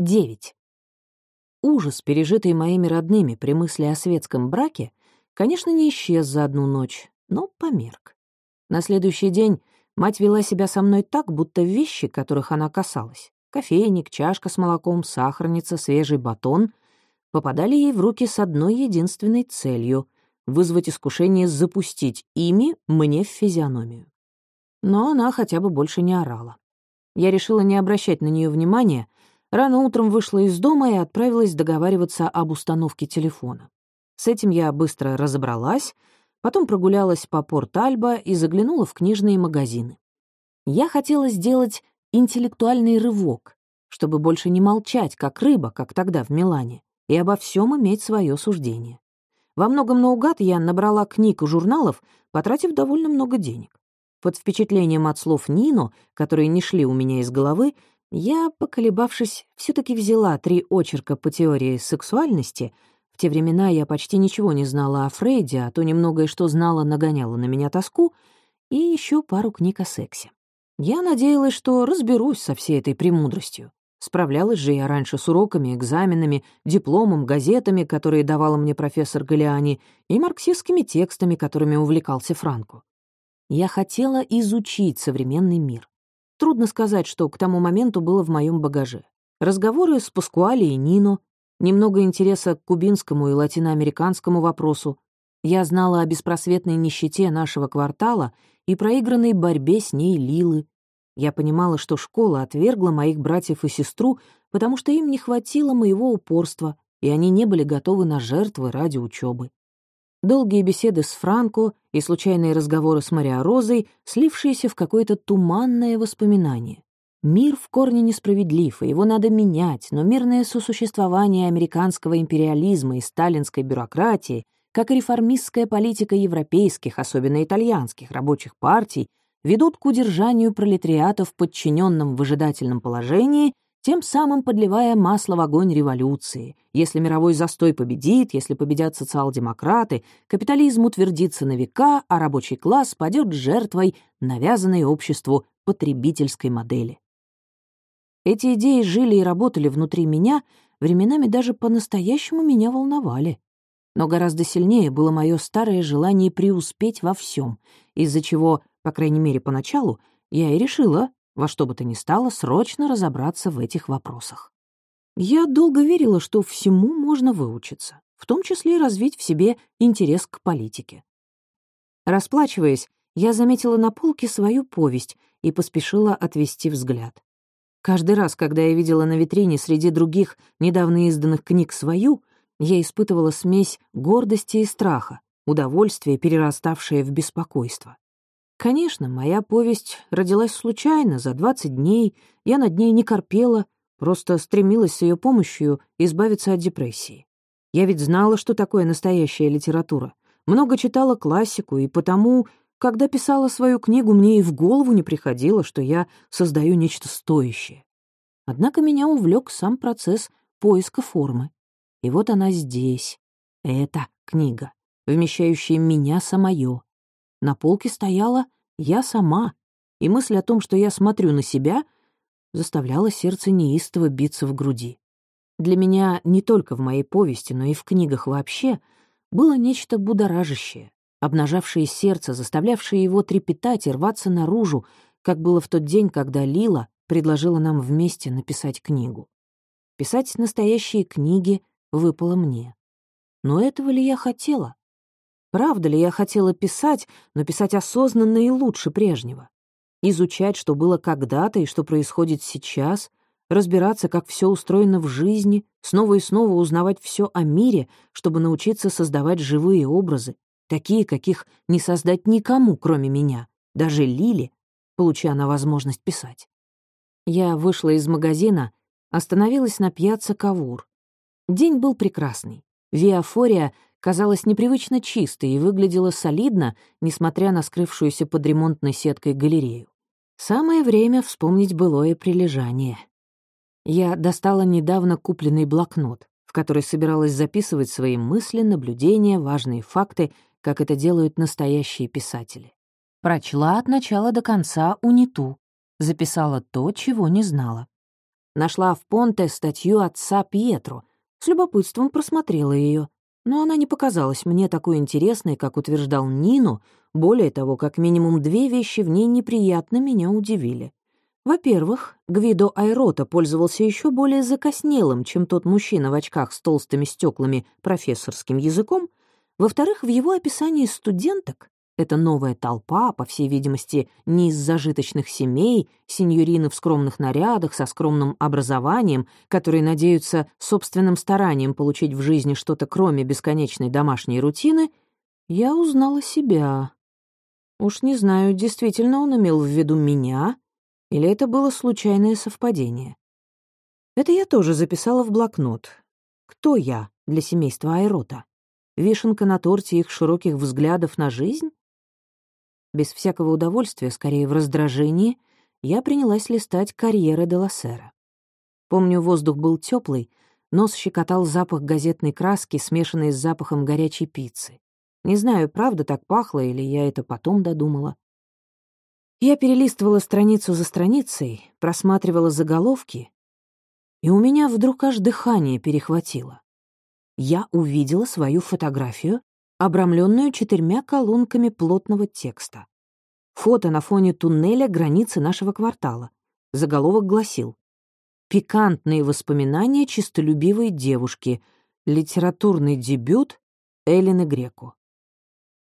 9. Ужас, пережитый моими родными при мысли о светском браке, конечно, не исчез за одну ночь, но померк. На следующий день мать вела себя со мной так, будто вещи, которых она касалась — кофейник, чашка с молоком, сахарница, свежий батон — попадали ей в руки с одной единственной целью — вызвать искушение запустить ими мне в физиономию. Но она хотя бы больше не орала. Я решила не обращать на нее внимания — Рано утром вышла из дома и отправилась договариваться об установке телефона. С этим я быстро разобралась, потом прогулялась по Порт-Альба и заглянула в книжные магазины. Я хотела сделать интеллектуальный рывок, чтобы больше не молчать, как рыба, как тогда в Милане, и обо всем иметь свое суждение. Во многом наугад я набрала книг и журналов, потратив довольно много денег. Под впечатлением от слов Нино, которые не шли у меня из головы, я, поколебавшись, все таки взяла три очерка по теории сексуальности. В те времена я почти ничего не знала о Фрейде, а то немногое, что знала, нагоняло на меня тоску, и еще пару книг о сексе. Я надеялась, что разберусь со всей этой премудростью. Справлялась же я раньше с уроками, экзаменами, дипломом, газетами, которые давала мне профессор Галиани, и марксистскими текстами, которыми увлекался Франко. Я хотела изучить современный мир. Трудно сказать, что к тому моменту было в моем багаже. Разговоры с Паскуали и Нино, немного интереса к кубинскому и латиноамериканскому вопросу. Я знала о беспросветной нищете нашего квартала и проигранной борьбе с ней Лилы. Я понимала, что школа отвергла моих братьев и сестру, потому что им не хватило моего упорства, и они не были готовы на жертвы ради учебы. Долгие беседы с Франко и случайные разговоры с Мариа Розой, слившиеся в какое-то туманное воспоминание. Мир в корне несправедлив, и его надо менять, но мирное сосуществование американского империализма и сталинской бюрократии, как и реформистская политика европейских, особенно итальянских, рабочих партий, ведут к удержанию пролетариата в подчиненном выжидательном положении тем самым подливая масло в огонь революции. Если мировой застой победит, если победят социал-демократы, капитализм утвердится на века, а рабочий класс падет жертвой навязанной обществу потребительской модели. Эти идеи жили и работали внутри меня, временами даже по-настоящему меня волновали. Но гораздо сильнее было мое старое желание преуспеть во всем, из-за чего, по крайней мере поначалу, я и решила во что бы то ни стало срочно разобраться в этих вопросах. Я долго верила, что всему можно выучиться, в том числе развить в себе интерес к политике. Расплачиваясь, я заметила на полке свою повесть и поспешила отвести взгляд. Каждый раз, когда я видела на витрине среди других недавно изданных книг свою, я испытывала смесь гордости и страха, удовольствие, перераставшее в беспокойство. Конечно, моя повесть родилась случайно, за 20 дней, я над ней не корпела, просто стремилась с ее помощью избавиться от депрессии. Я ведь знала, что такое настоящая литература, много читала классику, и потому, когда писала свою книгу, мне и в голову не приходило, что я создаю нечто стоящее. Однако меня увлек сам процесс поиска формы. И вот она здесь, эта книга, вмещающая меня самое, на полке стояла я сама, и мысль о том, что я смотрю на себя, заставляла сердце неистово биться в груди. Для меня не только в моей повести, но и в книгах вообще было нечто будоражащее, обнажавшее сердце, заставлявшее его трепетать и рваться наружу, как было в тот день, когда Лила предложила нам вместе написать книгу. Писать настоящие книги выпало мне. Но этого ли я хотела? Правда ли я хотела писать, но писать осознанно и лучше прежнего? Изучать, что было когда-то и что происходит сейчас, разбираться, как все устроено в жизни, снова и снова узнавать все о мире, чтобы научиться создавать живые образы, такие, каких не создать никому, кроме меня, даже Лили, получая на возможность писать. Я вышла из магазина, остановилась на пьяце Кавур. День был прекрасный. Виафория казалась непривычно чистой и выглядела солидно, несмотря на скрывшуюся под ремонтной сеткой галерею. Самое время вспомнить былое прилежание. Я достала недавно купленный блокнот, в который собиралась записывать свои мысли, наблюдения, важные факты, как это делают настоящие писатели. Прочла от начала до конца униту, записала то, чего не знала. Нашла в Понте статью отца Пьетро. С любопытством просмотрела ее. Но она не показалась мне такой интересной, как утверждал Нину. Более того, как минимум две вещи в ней неприятно меня удивили. Во-первых, Гвидо Айрота пользовался еще более закоснелым, чем тот мужчина в очках с толстыми стеклами профессорским языком. Во-вторых, в его описании студенток эта новая толпа, по всей видимости, не из зажиточных семей, сеньорины в скромных нарядах, со скромным образованием, которые надеются собственным старанием получить в жизни что-то кроме бесконечной домашней рутины, я узнала себя. Уж не знаю, действительно он имел в виду меня, или это было случайное совпадение. Это я тоже записала в блокнот. Кто я для семейства Айрота? Вишенка на торте их широких взглядов на жизнь? Без всякого удовольствия, скорее в раздражении, я принялась листать карьеры де Лассера. Помню, воздух был теплый, нос щекотал запах газетной краски, смешанный с запахом горячей пиццы. Не знаю, правда так пахло, или я это потом додумала. Я перелистывала страницу за страницей, просматривала заголовки, и у меня вдруг аж дыхание перехватило. Я увидела свою фотографию обрамленную четырьмя колонками плотного текста. Фото на фоне туннеля границы нашего квартала. Заголовок гласил «Пикантные воспоминания чистолюбивой девушки. Литературный дебют Эллины Греку».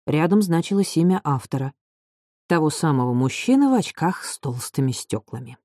Рядом значилось имя автора. Того самого мужчины в очках с толстыми стеклами.